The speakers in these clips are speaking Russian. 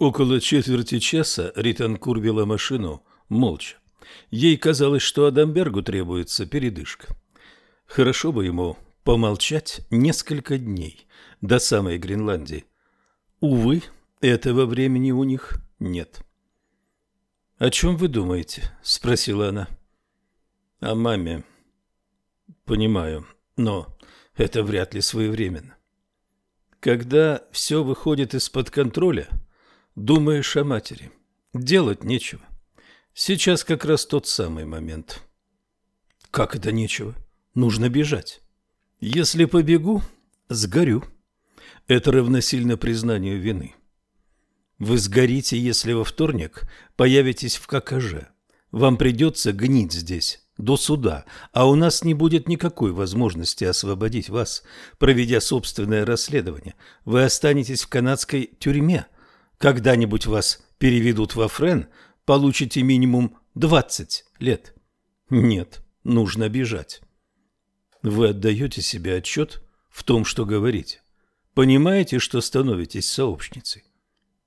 Около четверти часа Ритан курбила машину молча. Ей казалось, что Адамбергу требуется передышка. Хорошо бы ему помолчать несколько дней до самой Гренландии. Увы, этого времени у них нет. «О чем вы думаете?» – спросила она. «О маме». «Понимаю, но это вряд ли своевременно». «Когда все выходит из-под контроля», Думаешь о матери. Делать нечего. Сейчас как раз тот самый момент. Как это нечего? Нужно бежать. Если побегу, сгорю. Это равносильно признанию вины. Вы сгорите, если во вторник появитесь в ККЖ. Вам придется гнить здесь до суда, а у нас не будет никакой возможности освободить вас, проведя собственное расследование. Вы останетесь в канадской тюрьме – когда-нибудь вас переведут во Френ, получите минимум 20 лет. Нет, нужно бежать. Вы отдаете себе отчет в том, что говорите. Понимаете, что становитесь сообщницей?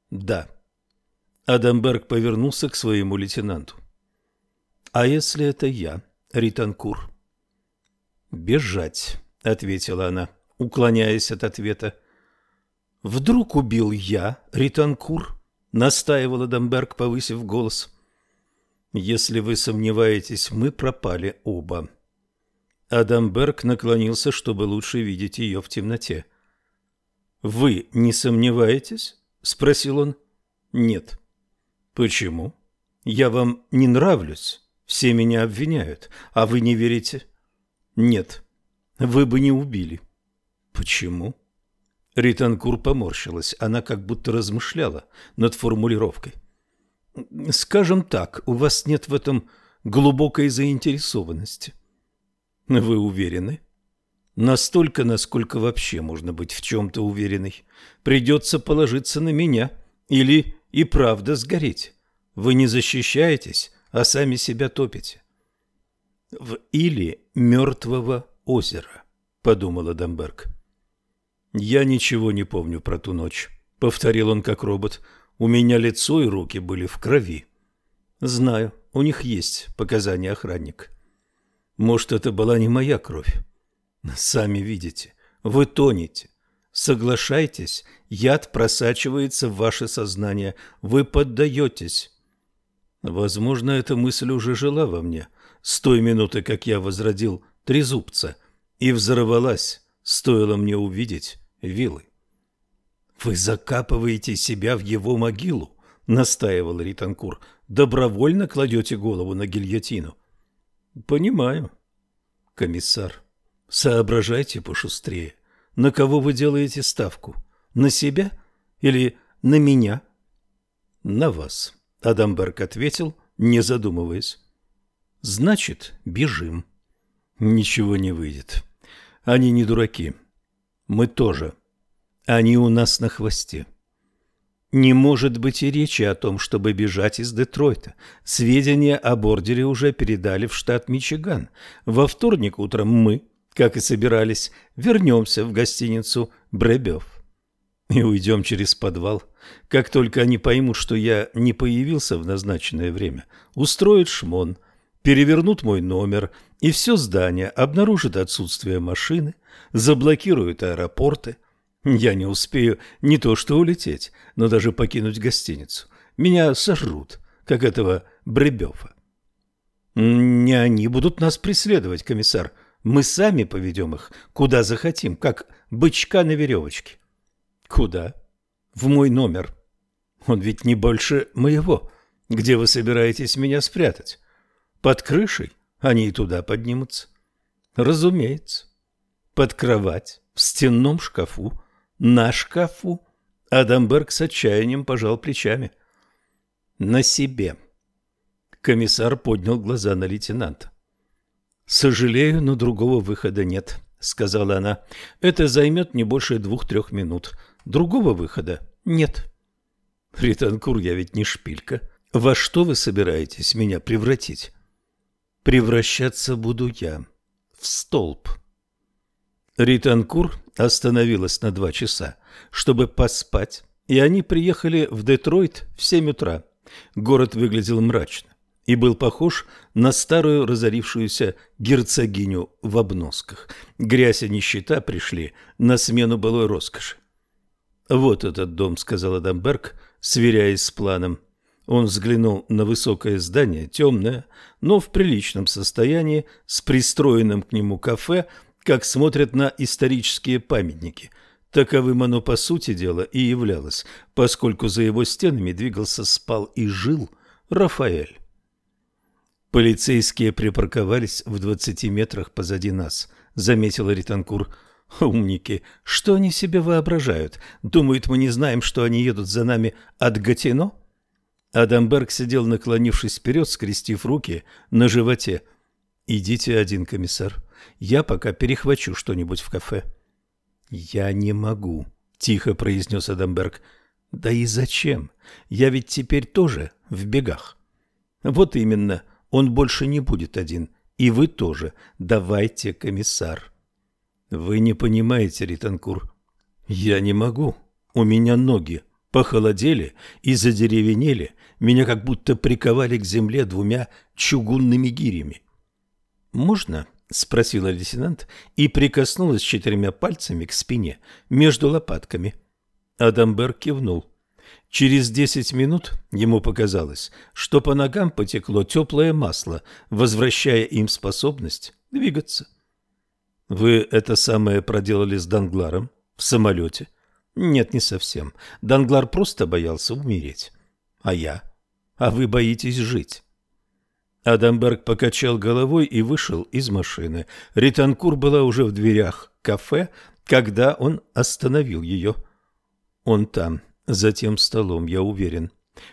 Да. Адамберг повернулся к своему лейтенанту. А если это я, Ританкур? Бежать, ответила она, уклоняясь от ответа. Вдруг убил я, Ританкур, настаивала Дамберг, повысив голос. Если вы сомневаетесь, мы пропали оба. Адамберг наклонился, чтобы лучше видеть ее в темноте. «Вы не сомневаетесь?» – спросил он. «Нет». «Почему?» «Я вам не нравлюсь. Все меня обвиняют. А вы не верите?» «Нет. Вы бы не убили». «Почему?» Ританкур поморщилась, она как будто размышляла над формулировкой. «Скажем так, у вас нет в этом глубокой заинтересованности». «Вы уверены?» «Настолько, насколько вообще можно быть в чем-то уверенной. Придется положиться на меня или и правда сгореть. Вы не защищаетесь, а сами себя топите». «В или мертвого озера», — подумала Дамберг. «Я ничего не помню про ту ночь», — повторил он как робот. «У меня лицо и руки были в крови». «Знаю, у них есть показания охранник». «Может, это была не моя кровь?» «Сами видите, вы тонете. Соглашайтесь, яд просачивается в ваше сознание, вы поддаетесь». Возможно, эта мысль уже жила во мне с той минуты, как я возродил трезубца, и взорвалась, стоило мне увидеть вилы. «Вы закапываете себя в его могилу», — настаивал Ританкур. «Добровольно кладете голову на гильотину». «Понимаю, комиссар. Соображайте пошустрее. На кого вы делаете ставку? На себя или на меня?» «На вас», — Адамберг ответил, не задумываясь. «Значит, бежим». «Ничего не выйдет. Они не дураки». Мы тоже. Они у нас на хвосте. Не может быть и речи о том, чтобы бежать из Детройта. Сведения о бордере уже передали в штат Мичиган. Во вторник утром мы, как и собирались, вернемся в гостиницу «Бребев» и уйдем через подвал. Как только они поймут, что я не появился в назначенное время, устроят шмон – перевернут мой номер, и все здание обнаружит отсутствие машины, заблокируют аэропорты. Я не успею не то что улететь, но даже покинуть гостиницу. Меня сожрут, как этого Бребёва. Не они будут нас преследовать, комиссар. Мы сами поведем их, куда захотим, как бычка на веревочке. Куда? В мой номер. Он ведь не больше моего. Где вы собираетесь меня спрятать? Под крышей они а и туда поднимутся. Разумеется. Под кровать, в стенном шкафу, на шкафу. Адамберг с отчаянием пожал плечами. На себе. Комиссар поднял глаза на лейтенанта. «Сожалею, но другого выхода нет», — сказала она. «Это займет не больше двух-трех минут. Другого выхода нет». «Ританкур, я ведь не шпилька. Во что вы собираетесь меня превратить?» превращаться буду я в столб. Ританкур остановилась на два часа, чтобы поспать, и они приехали в Детройт в семь утра. Город выглядел мрачно и был похож на старую разорившуюся герцогиню в обносках. Грязь и нищета пришли на смену былой роскоши. «Вот этот дом», — сказала Дамберг, сверяясь с планом. Он взглянул на высокое здание, темное, но в приличном состоянии, с пристроенным к нему кафе, как смотрят на исторические памятники. Таковым оно по сути дела и являлось, поскольку за его стенами двигался, спал и жил Рафаэль. Полицейские припарковались в 20 метрах позади нас, Заметил Ританкур. Умники, что они себе воображают? Думают, мы не знаем, что они едут за нами от Гатино? — Адамберг сидел, наклонившись вперед, скрестив руки на животе. «Идите один, комиссар. Я пока перехвачу что-нибудь в кафе». «Я не могу», — тихо произнес Адамберг. «Да и зачем? Я ведь теперь тоже в бегах». «Вот именно. Он больше не будет один. И вы тоже. Давайте, комиссар». «Вы не понимаете, Ританкур. Я не могу. У меня ноги похолодели и задеревенели, меня как будто приковали к земле двумя чугунными гирями. «Можно?» — спросила лейтенант и прикоснулась четырьмя пальцами к спине между лопатками. Адамберг кивнул. Через десять минут ему показалось, что по ногам потекло теплое масло, возвращая им способность двигаться. «Вы это самое проделали с Дангларом в самолете?» «Нет, не совсем. Данглар просто боялся умереть. А я?» а вы боитесь жить». Адамберг покачал головой и вышел из машины. Ританкур была уже в дверях кафе, когда он остановил ее. «Он там, за тем столом, я уверен».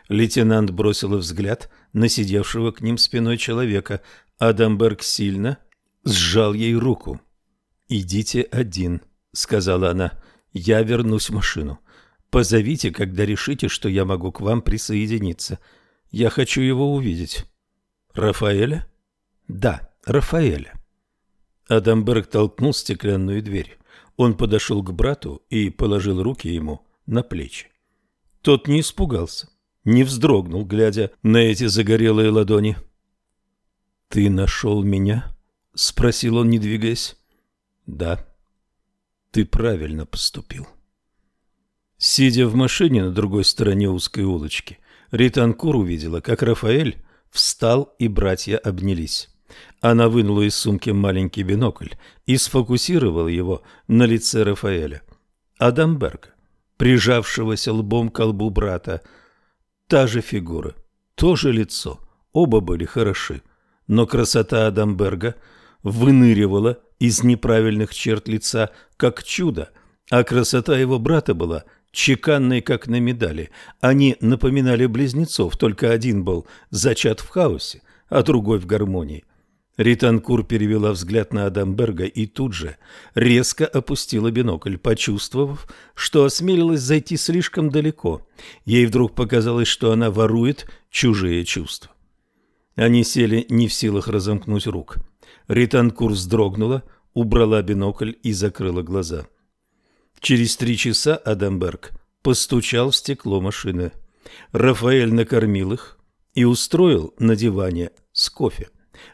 Лейтенант бросила взгляд на сидевшего к ним спиной человека. Адамберг сильно сжал ей руку. «Идите один», — сказала она. «Я вернусь в машину. Позовите, когда решите, что я могу к вам присоединиться». Я хочу его увидеть. Рафаэля? Да, Рафаэля. Адамберг толкнул стеклянную дверь. Он подошел к брату и положил руки ему на плечи. Тот не испугался, не вздрогнул, глядя на эти загорелые ладони. «Ты нашел меня?» — спросил он, не двигаясь. «Да». «Ты правильно поступил». Сидя в машине на другой стороне узкой улочки — Ританкур увидела, как Рафаэль встал, и братья обнялись. Она вынула из сумки маленький бинокль и сфокусировала его на лице Рафаэля. Адамберга, прижавшегося лбом к лбу брата, та же фигура, то же лицо, оба были хороши, но красота Адамберга выныривала из неправильных черт лица, как чудо, а красота его брата была – чеканные как на медали. Они напоминали близнецов, только один был зачат в хаосе, а другой в гармонии. Ританкур перевела взгляд на Адамберга и тут же резко опустила бинокль, почувствовав, что осмелилась зайти слишком далеко. Ей вдруг показалось, что она ворует чужие чувства. Они сели не в силах разомкнуть рук. Ританкур вздрогнула, убрала бинокль и закрыла глаза. — Через три часа Адамберг постучал в стекло машины. Рафаэль накормил их и устроил на диване с кофе.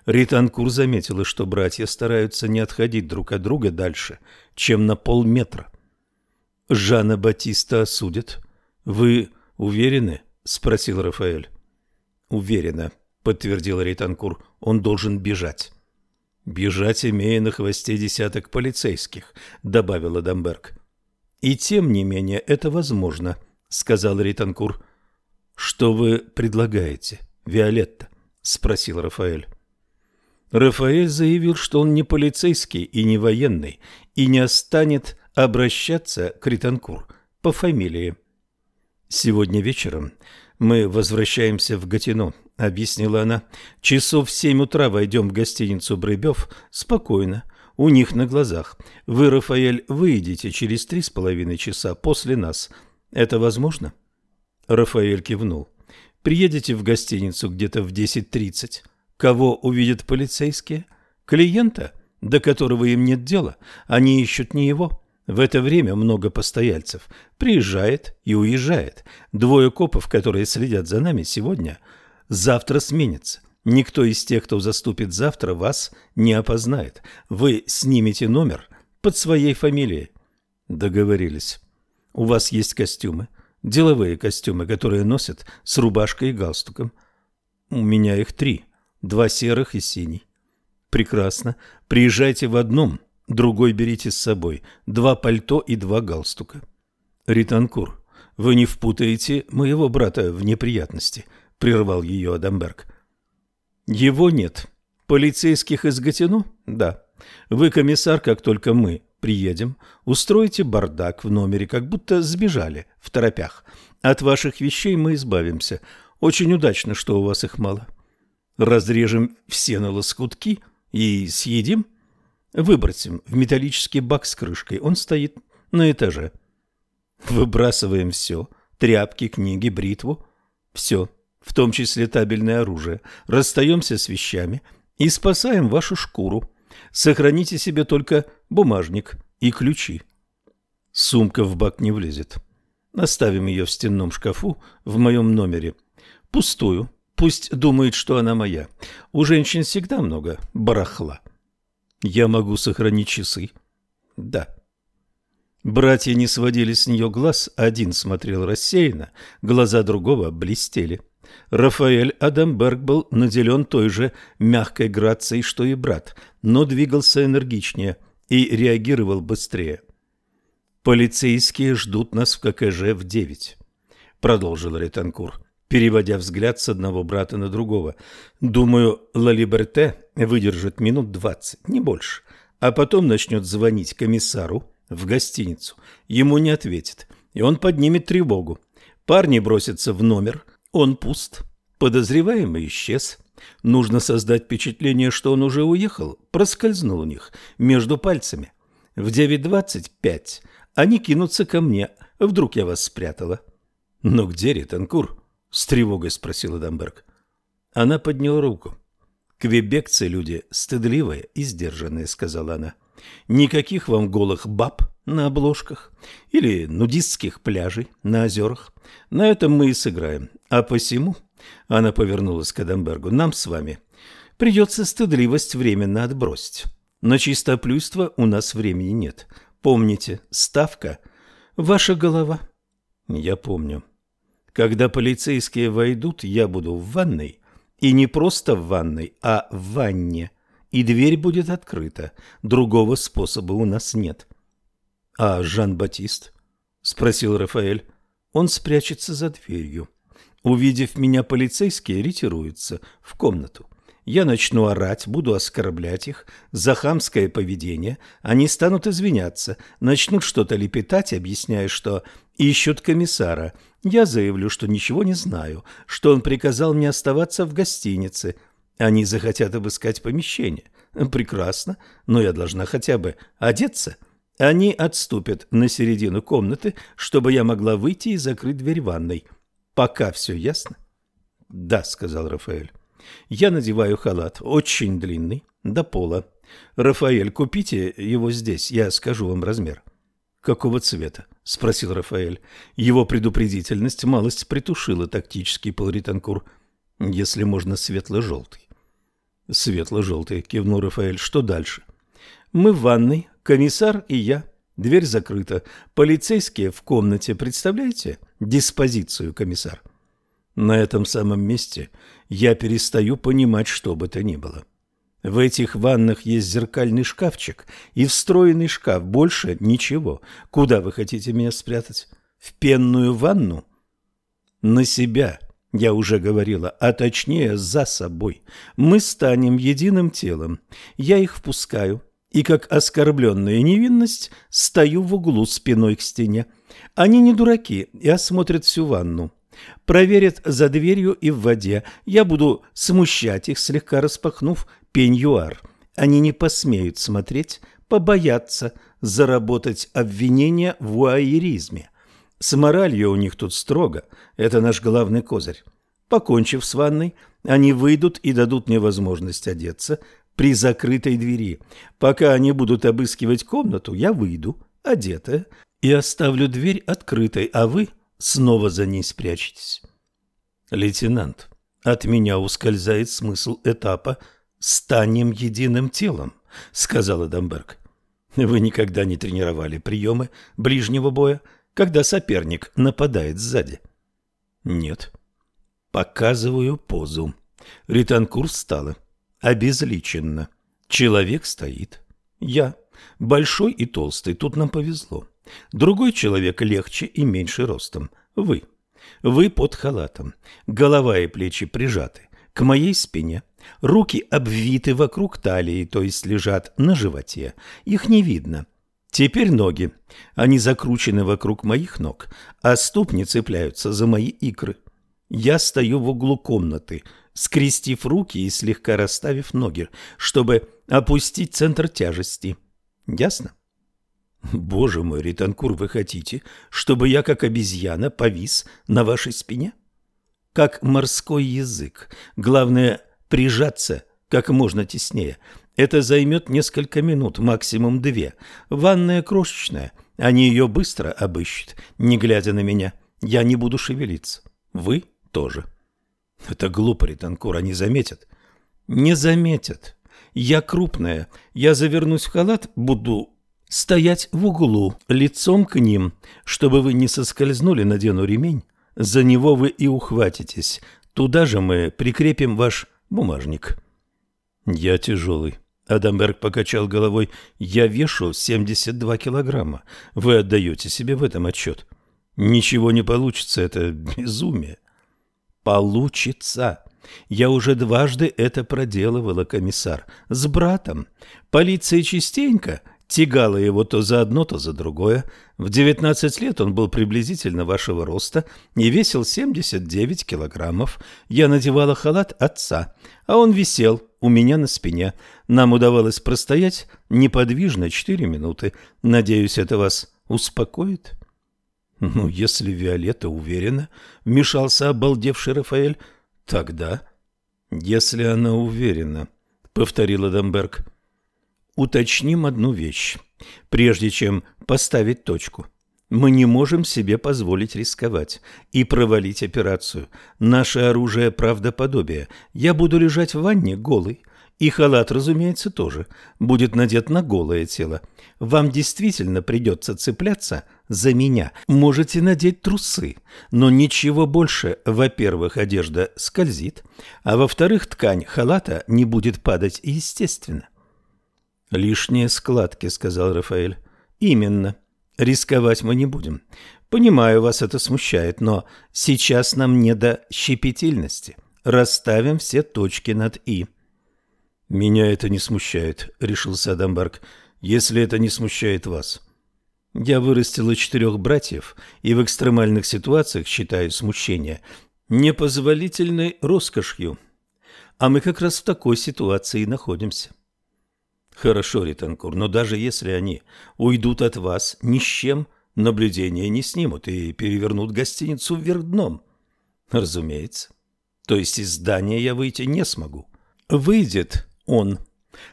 Ританкур заметила, что братья стараются не отходить друг от друга дальше, чем на полметра. Жанна Батиста осудят. Вы уверены?» — спросил Рафаэль. «Уверена», — подтвердила Ританкур. «Он должен бежать». «Бежать, имея на хвосте десяток полицейских», — добавила Дамберг. И тем не менее это возможно, сказал Ританкур. Что вы предлагаете, Виолетта? спросил Рафаэль. Рафаэль заявил, что он не полицейский и не военный, и не станет обращаться к Ританкур по фамилии. «Сегодня вечером мы возвращаемся в Гатино», — объяснила она. «Часов в семь утра войдем в гостиницу Брыбев спокойно, у них на глазах. Вы, Рафаэль, выйдете через три с половиной часа после нас. Это возможно?» Рафаэль кивнул. «Приедете в гостиницу где-то в 10.30. Кого увидят полицейские? Клиента, до которого им нет дела. Они ищут не его». В это время много постояльцев. Приезжает и уезжает. Двое копов, которые следят за нами сегодня, завтра сменятся. Никто из тех, кто заступит завтра, вас не опознает. Вы снимете номер под своей фамилией. Договорились. У вас есть костюмы, деловые костюмы, которые носят с рубашкой и галстуком. У меня их три, два серых и синий. Прекрасно. Приезжайте в одном, другой берите с собой. Два пальто и два галстука. Ританкур, вы не впутаете моего брата в неприятности, прервал ее Адамберг. Его нет. Полицейских из Гатину? Да. Вы, комиссар, как только мы приедем, устроите бардак в номере, как будто сбежали в торопях. От ваших вещей мы избавимся. Очень удачно, что у вас их мало. Разрежем все на лоскутки и съедим. Выбросим в металлический бак с крышкой. Он стоит на этаже. Выбрасываем все. Тряпки, книги, бритву. Все в том числе табельное оружие. Расстаемся с вещами и спасаем вашу шкуру. Сохраните себе только бумажник и ключи. Сумка в бак не влезет. Оставим ее в стенном шкафу в моем номере. Пустую. Пусть думает, что она моя. У женщин всегда много барахла. Я могу сохранить часы. Да. Братья не сводили с нее глаз, один смотрел рассеянно, глаза другого блестели. Рафаэль Адамберг был наделен той же мягкой грацией, что и брат, но двигался энергичнее и реагировал быстрее. «Полицейские ждут нас в ККЖ в девять», — продолжил Ретанкур, переводя взгляд с одного брата на другого. «Думаю, Ла Либерте выдержит минут двадцать, не больше, а потом начнет звонить комиссару в гостиницу. Ему не ответит, и он поднимет тревогу. Парни бросятся в номер — он пуст. Подозреваемый исчез. Нужно создать впечатление, что он уже уехал. Проскользнул у них между пальцами. В 9.25 они кинутся ко мне. Вдруг я вас спрятала. «Но где Ританкур?» — с тревогой спросила Дамберг. Она подняла руку. «Квебекцы люди стыдливые и сдержанные», — сказала она. — Никаких вам голых баб на обложках или нудистских пляжей на озерах. На этом мы и сыграем. А посему, она повернулась к Адамбергу, нам с вами придется стыдливость временно отбросить. На чистоплюйство у нас времени нет. Помните, ставка – ваша голова. Я помню. Когда полицейские войдут, я буду в ванной. И не просто в ванной, а в ванне – и дверь будет открыта. Другого способа у нас нет. — А Жан-Батист? — спросил Рафаэль. Он спрячется за дверью. Увидев меня, полицейские ретируются в комнату. Я начну орать, буду оскорблять их за хамское поведение. Они станут извиняться, начнут что-то лепетать, объясняя, что ищут комиссара. Я заявлю, что ничего не знаю, что он приказал мне оставаться в гостинице – они захотят обыскать помещение. Прекрасно, но я должна хотя бы одеться. Они отступят на середину комнаты, чтобы я могла выйти и закрыть дверь ванной. Пока все ясно? Да, сказал Рафаэль. Я надеваю халат, очень длинный, до пола. Рафаэль, купите его здесь, я скажу вам размер. Какого цвета? спросил Рафаэль. Его предупредительность малость притушила тактический полританкур, если можно светло-желтый. Светло-желтый, кивнул Рафаэль. Что дальше? Мы в ванной, комиссар и я. Дверь закрыта. Полицейские в комнате, представляете? Диспозицию, комиссар. На этом самом месте я перестаю понимать, что бы то ни было. В этих ваннах есть зеркальный шкафчик и встроенный шкаф. Больше ничего. Куда вы хотите меня спрятать? В пенную ванну? На себя. Я уже говорила, а точнее за собой. Мы станем единым телом. Я их впускаю, и как оскорбленная невинность стою в углу спиной к стене. Они не дураки и осмотрят всю ванну. Проверят за дверью и в воде. Я буду смущать их, слегка распахнув пеньюар. Они не посмеют смотреть, побоятся заработать обвинения в уайеризме. С моралью у них тут строго, это наш главный козырь. Покончив с ванной, они выйдут и дадут мне возможность одеться при закрытой двери. Пока они будут обыскивать комнату, я выйду, одетая, и оставлю дверь открытой, а вы снова за ней спрячетесь. Лейтенант, от меня ускользает смысл этапа «станем единым телом», — сказала Дамберг. Вы никогда не тренировали приемы ближнего боя — когда соперник нападает сзади? Нет. Показываю позу. Ританкур встала. Обезличенно. Человек стоит. Я. Большой и толстый. Тут нам повезло. Другой человек легче и меньше ростом. Вы. Вы под халатом. Голова и плечи прижаты. К моей спине. Руки обвиты вокруг талии, то есть лежат на животе. Их не видно. Теперь ноги. Они закручены вокруг моих ног, а ступни цепляются за мои икры. Я стою в углу комнаты, скрестив руки и слегка расставив ноги, чтобы опустить центр тяжести. Ясно? Боже мой, Ританкур, вы хотите, чтобы я как обезьяна повис на вашей спине? Как морской язык. Главное прижаться как можно теснее, это займет несколько минут, максимум две. Ванная крошечная. Они ее быстро обыщут, не глядя на меня. Я не буду шевелиться. Вы тоже. Это глупо, Ританкур, они заметят. Не заметят. Я крупная. Я завернусь в халат, буду стоять в углу, лицом к ним. Чтобы вы не соскользнули, надену ремень. За него вы и ухватитесь. Туда же мы прикрепим ваш бумажник. Я тяжелый. Адамберг покачал головой. «Я вешу 72 килограмма. Вы отдаете себе в этом отчет. Ничего не получится, это безумие». «Получится. Я уже дважды это проделывала, комиссар, с братом. Полиция частенько тягала его то за одно, то за другое. В 19 лет он был приблизительно вашего роста и весил 79 килограммов. Я надевала халат отца, а он висел, у меня на спине. Нам удавалось простоять неподвижно четыре минуты. Надеюсь, это вас успокоит?» «Ну, если Виолетта уверена», — вмешался обалдевший Рафаэль, — «тогда...» «Если она уверена», — повторила Адамберг. «Уточним одну вещь, прежде чем поставить точку». Мы не можем себе позволить рисковать и провалить операцию. Наше оружие – правдоподобие. Я буду лежать в ванне голый. И халат, разумеется, тоже будет надет на голое тело. Вам действительно придется цепляться за меня. Можете надеть трусы, но ничего больше. Во-первых, одежда скользит, а во-вторых, ткань халата не будет падать естественно. «Лишние складки», — сказал Рафаэль. «Именно». Рисковать мы не будем. Понимаю, вас это смущает, но сейчас нам не до щепетильности. Расставим все точки над «и». «Меня это не смущает», — решил Адамбарк, — «если это не смущает вас». Я вырастил вырастила четырех братьев, и в экстремальных ситуациях считаю смущение непозволительной роскошью. А мы как раз в такой ситуации и находимся. Хорошо, Ританкур, но даже если они уйдут от вас ни с чем, наблюдения не снимут и перевернут гостиницу вверх дном. Разумеется. То есть из здания я выйти не смогу. Выйдет он.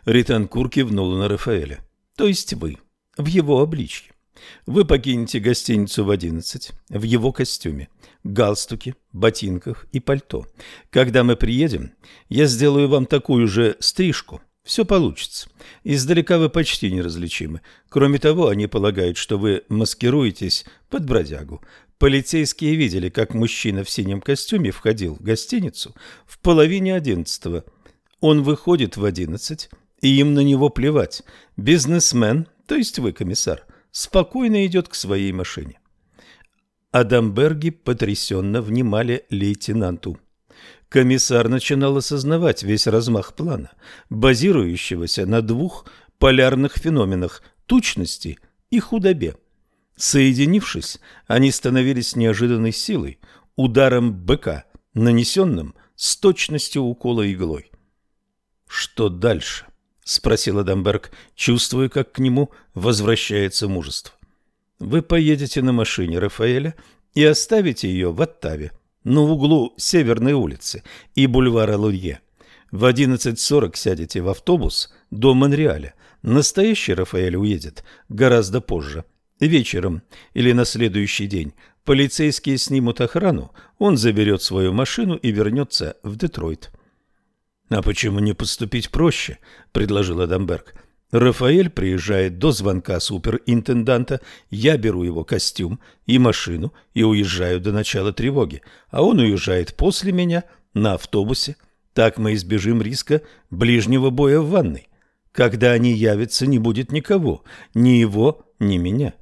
Ританкур кивнул на Рафаэля. То есть вы. В его обличье. Вы покинете гостиницу в одиннадцать в его костюме, галстуке, ботинках и пальто. Когда мы приедем, я сделаю вам такую же стрижку – все получится. Издалека вы почти неразличимы. Кроме того, они полагают, что вы маскируетесь под бродягу. Полицейские видели, как мужчина в синем костюме входил в гостиницу в половине одиннадцатого. Он выходит в одиннадцать, и им на него плевать. Бизнесмен, то есть вы, комиссар, спокойно идет к своей машине. Адамберги потрясенно внимали лейтенанту. Комиссар начинал осознавать весь размах плана, базирующегося на двух полярных феноменах – тучности и худобе. Соединившись, они становились неожиданной силой, ударом быка, нанесенным с точностью укола иглой. «Что дальше?» — спросил Адамберг, чувствуя, как к нему возвращается мужество. «Вы поедете на машине Рафаэля и оставите ее в Оттаве», на углу Северной улицы и бульвара Лурье. В 11.40 сядете в автобус до Монреаля. Настоящий Рафаэль уедет гораздо позже. Вечером или на следующий день полицейские снимут охрану, он заберет свою машину и вернется в Детройт. «А почему не поступить проще?» – предложил Адамберг. Рафаэль приезжает до звонка суперинтенданта, я беру его костюм и машину и уезжаю до начала тревоги, а он уезжает после меня на автобусе. Так мы избежим риска ближнего боя в ванной. Когда они явятся, не будет никого, ни его, ни меня.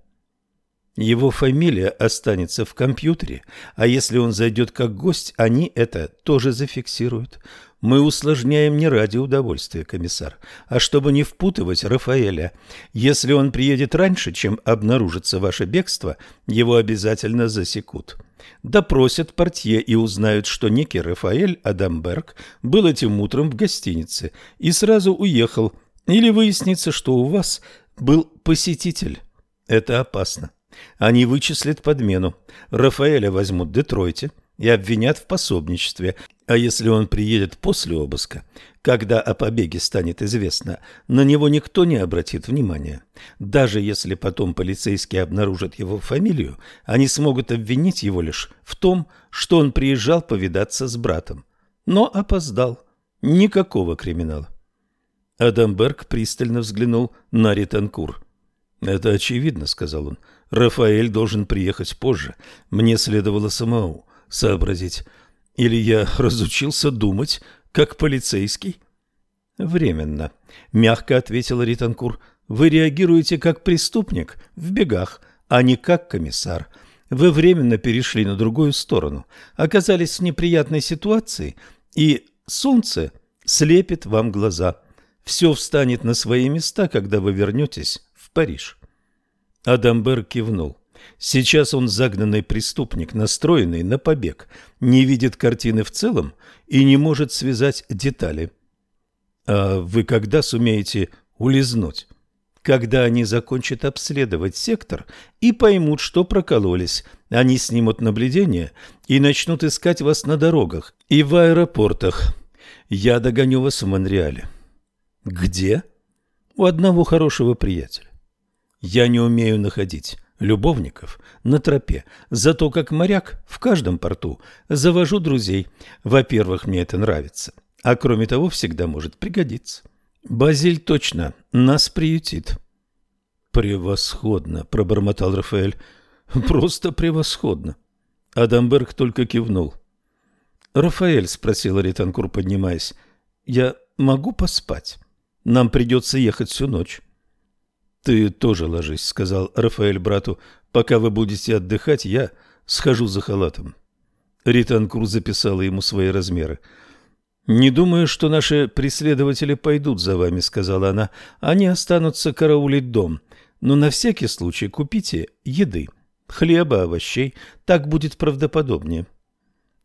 Его фамилия останется в компьютере, а если он зайдет как гость, они это тоже зафиксируют. Мы усложняем не ради удовольствия, комиссар, а чтобы не впутывать Рафаэля. Если он приедет раньше, чем обнаружится ваше бегство, его обязательно засекут. Допросят портье и узнают, что некий Рафаэль Адамберг был этим утром в гостинице и сразу уехал. Или выяснится, что у вас был посетитель. Это опасно. Они вычислят подмену. Рафаэля возьмут в Детройте, и обвинят в пособничестве, а если он приедет после обыска, когда о побеге станет известно, на него никто не обратит внимания. Даже если потом полицейские обнаружат его фамилию, они смогут обвинить его лишь в том, что он приезжал повидаться с братом. Но опоздал. Никакого криминала. Адамберг пристально взглянул на Ританкур. «Это очевидно», — сказал он. «Рафаэль должен приехать позже. Мне следовало самому сообразить. Или я разучился думать, как полицейский?» «Временно», — мягко ответил Ританкур. «Вы реагируете как преступник в бегах, а не как комиссар. Вы временно перешли на другую сторону, оказались в неприятной ситуации, и солнце слепит вам глаза. Все встанет на свои места, когда вы вернетесь в Париж». Адамбер кивнул. Сейчас он загнанный преступник, настроенный на побег, не видит картины в целом и не может связать детали. А вы когда сумеете улизнуть? Когда они закончат обследовать сектор и поймут, что прокололись, они снимут наблюдение и начнут искать вас на дорогах и в аэропортах. Я догоню вас в Монреале. Где? У одного хорошего приятеля. Я не умею находить любовников, на тропе, зато как моряк в каждом порту. Завожу друзей. Во-первых, мне это нравится. А кроме того, всегда может пригодиться. Базиль точно нас приютит. Превосходно, пробормотал Рафаэль. Просто превосходно. Адамберг только кивнул. Рафаэль спросил Ританкур, поднимаясь, я могу поспать? Нам придется ехать всю ночь. Ты тоже ложись, сказал Рафаэль брату. Пока вы будете отдыхать, я схожу за халатом. Ритан Ританкур записала ему свои размеры. «Не думаю, что наши преследователи пойдут за вами», — сказала она. «Они останутся караулить дом. Но на всякий случай купите еды, хлеба, овощей. Так будет правдоподобнее».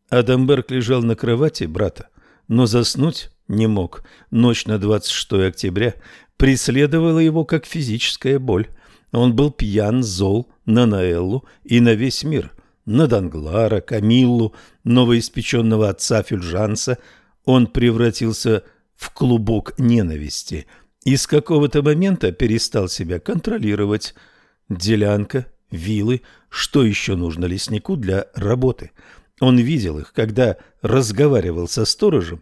Адамберг лежал на кровати брата, но заснуть не мог. Ночь на 26 октября преследовала его как физическая боль. Он был пьян, зол на Наэллу и на весь мир, на Данглара, Камиллу, новоиспеченного отца Фюльжанса. Он превратился в клубок ненависти и с какого-то момента перестал себя контролировать. Делянка, вилы, что еще нужно леснику для работы? Он видел их, когда разговаривал со сторожем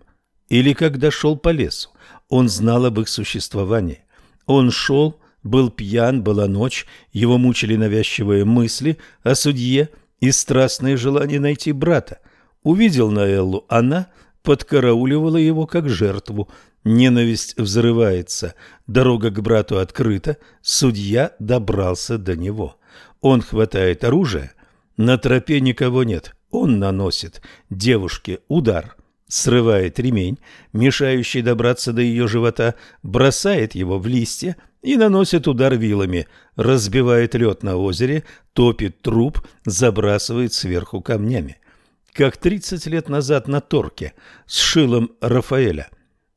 или когда шел по лесу, он знал об их существовании. Он шел, был пьян, была ночь, его мучили навязчивые мысли о судье и страстное желание найти брата. Увидел Наэллу, она подкарауливала его как жертву. Ненависть взрывается, дорога к брату открыта, судья добрался до него. Он хватает оружие, на тропе никого нет, он наносит девушке удар – срывает ремень, мешающий добраться до ее живота, бросает его в листья и наносит удар вилами, разбивает лед на озере, топит труп, забрасывает сверху камнями. Как 30 лет назад на торке с шилом Рафаэля.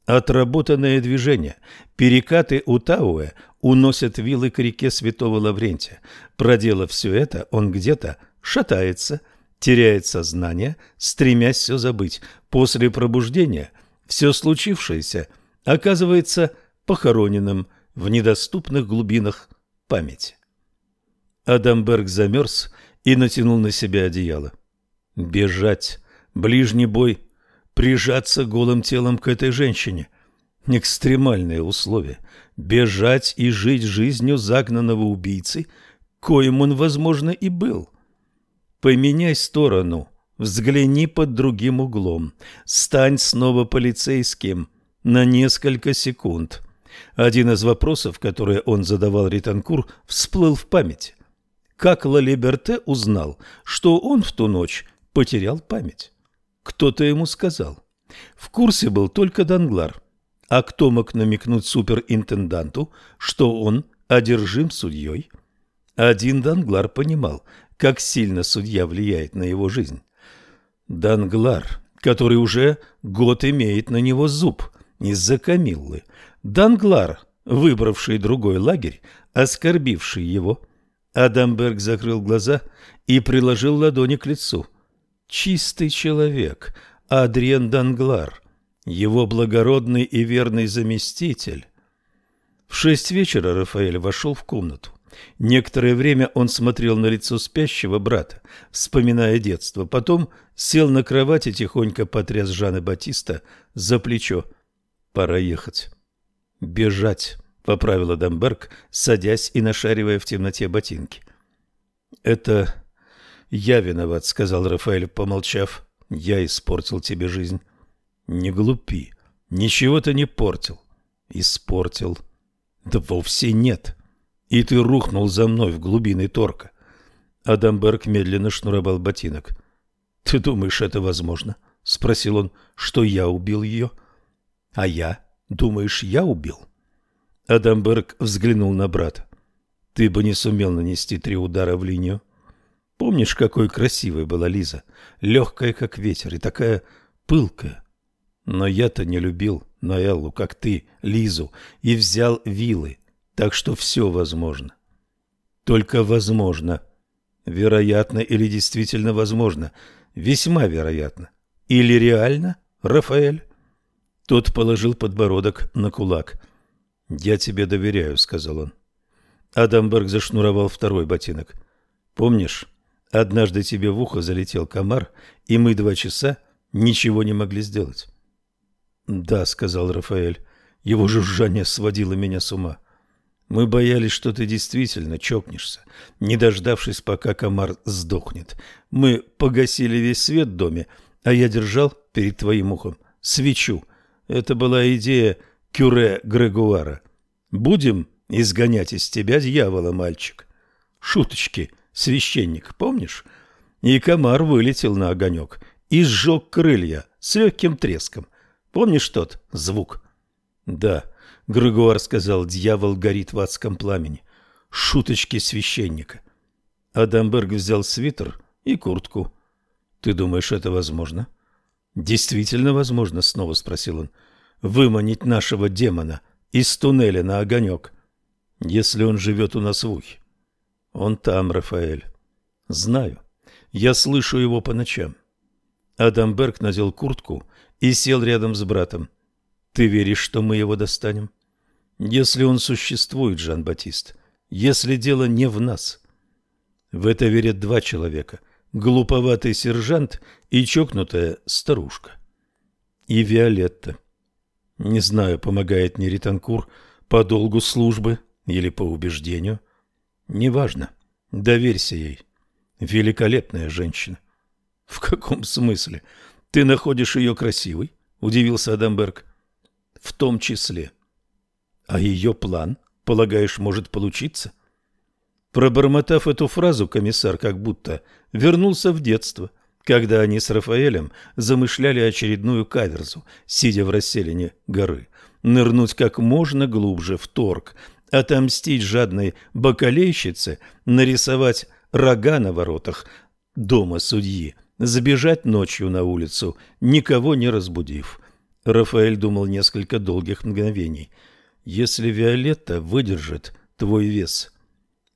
Отработанное движение. Перекаты у Тауэ уносят вилы к реке Святого Лаврентия. Проделав все это, он где-то шатается – теряет сознание, стремясь все забыть. После пробуждения все случившееся оказывается похороненным в недоступных глубинах памяти. Адамберг замерз и натянул на себя одеяло. Бежать, ближний бой, прижаться голым телом к этой женщине. Экстремальные условия. Бежать и жить жизнью загнанного убийцы, коим он, возможно, и был – Поменяй сторону, взгляни под другим углом, стань снова полицейским на несколько секунд. Один из вопросов, которые он задавал Ританкур, всплыл в память. Как Лалиберте узнал, что он в ту ночь потерял память? Кто-то ему сказал. В курсе был только Данглар. А кто мог намекнуть суперинтенданту, что он одержим судьей? Один Данглар понимал, как сильно судья влияет на его жизнь. Данглар, который уже год имеет на него зуб из-за Камиллы. Данглар, выбравший другой лагерь, оскорбивший его. Адамберг закрыл глаза и приложил ладони к лицу. Чистый человек, Адриан Данглар, его благородный и верный заместитель. В шесть вечера Рафаэль вошел в комнату. Некоторое время он смотрел на лицо спящего брата, вспоминая детство. Потом сел на кровать и тихонько потряс Жана Батиста за плечо. «Пора ехать». «Бежать», — поправила Дамберг, садясь и нашаривая в темноте ботинки. «Это я виноват», — сказал Рафаэль, помолчав. «Я испортил тебе жизнь». «Не глупи. Ничего ты не портил». «Испортил». «Да вовсе нет». И ты рухнул за мной в глубины торка. Адамберг медленно шнуровал ботинок. «Ты думаешь, это возможно?» — спросил он. «Что я убил ее?» «А я? Думаешь, я убил?» Адамберг взглянул на брата. «Ты бы не сумел нанести три удара в линию. Помнишь, какой красивой была Лиза? Легкая, как ветер, и такая пылкая. Но я-то не любил Наэллу, как ты, Лизу, и взял вилы так что все возможно. Только возможно. Вероятно или действительно возможно. Весьма вероятно. Или реально, Рафаэль? Тот положил подбородок на кулак. «Я тебе доверяю», — сказал он. Адамберг зашнуровал второй ботинок. «Помнишь, однажды тебе в ухо залетел комар, и мы два часа ничего не могли сделать?» «Да», — сказал Рафаэль. «Его жужжание сводило меня с ума». Мы боялись, что ты действительно чокнешься, не дождавшись, пока комар сдохнет. Мы погасили весь свет в доме, а я держал перед твоим ухом свечу. Это была идея Кюре Грегуара. Будем изгонять из тебя дьявола, мальчик. Шуточки, священник, помнишь? И комар вылетел на огонек и сжег крылья с легким треском. Помнишь тот звук? Да. Да. Грегуар сказал, дьявол горит в адском пламени. Шуточки священника. Адамберг взял свитер и куртку. Ты думаешь, это возможно? Действительно возможно, снова спросил он. Выманить нашего демона из туннеля на огонек. Если он живет у нас в ухе. Он там, Рафаэль. Знаю. Я слышу его по ночам. Адамберг надел куртку и сел рядом с братом. Ты веришь, что мы его достанем? Если он существует, Жан-Батист, если дело не в нас. В это верят два человека – глуповатый сержант и чокнутая старушка. И Виолетта. Не знаю, помогает мне Ританкур по долгу службы или по убеждению. Неважно. Доверься ей. Великолепная женщина. В каком смысле? Ты находишь ее красивой? Удивился Адамберг. В том числе. — а ее план, полагаешь, может получиться? Пробормотав эту фразу, комиссар как будто вернулся в детство, когда они с Рафаэлем замышляли очередную каверзу, сидя в расселине горы, нырнуть как можно глубже в торг, отомстить жадной бакалейщице, нарисовать рога на воротах дома судьи, сбежать ночью на улицу, никого не разбудив. Рафаэль думал несколько долгих мгновений – если Виолетта выдержит твой вес.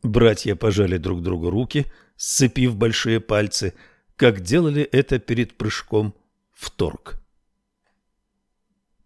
Братья пожали друг другу руки, сцепив большие пальцы, как делали это перед прыжком в торг.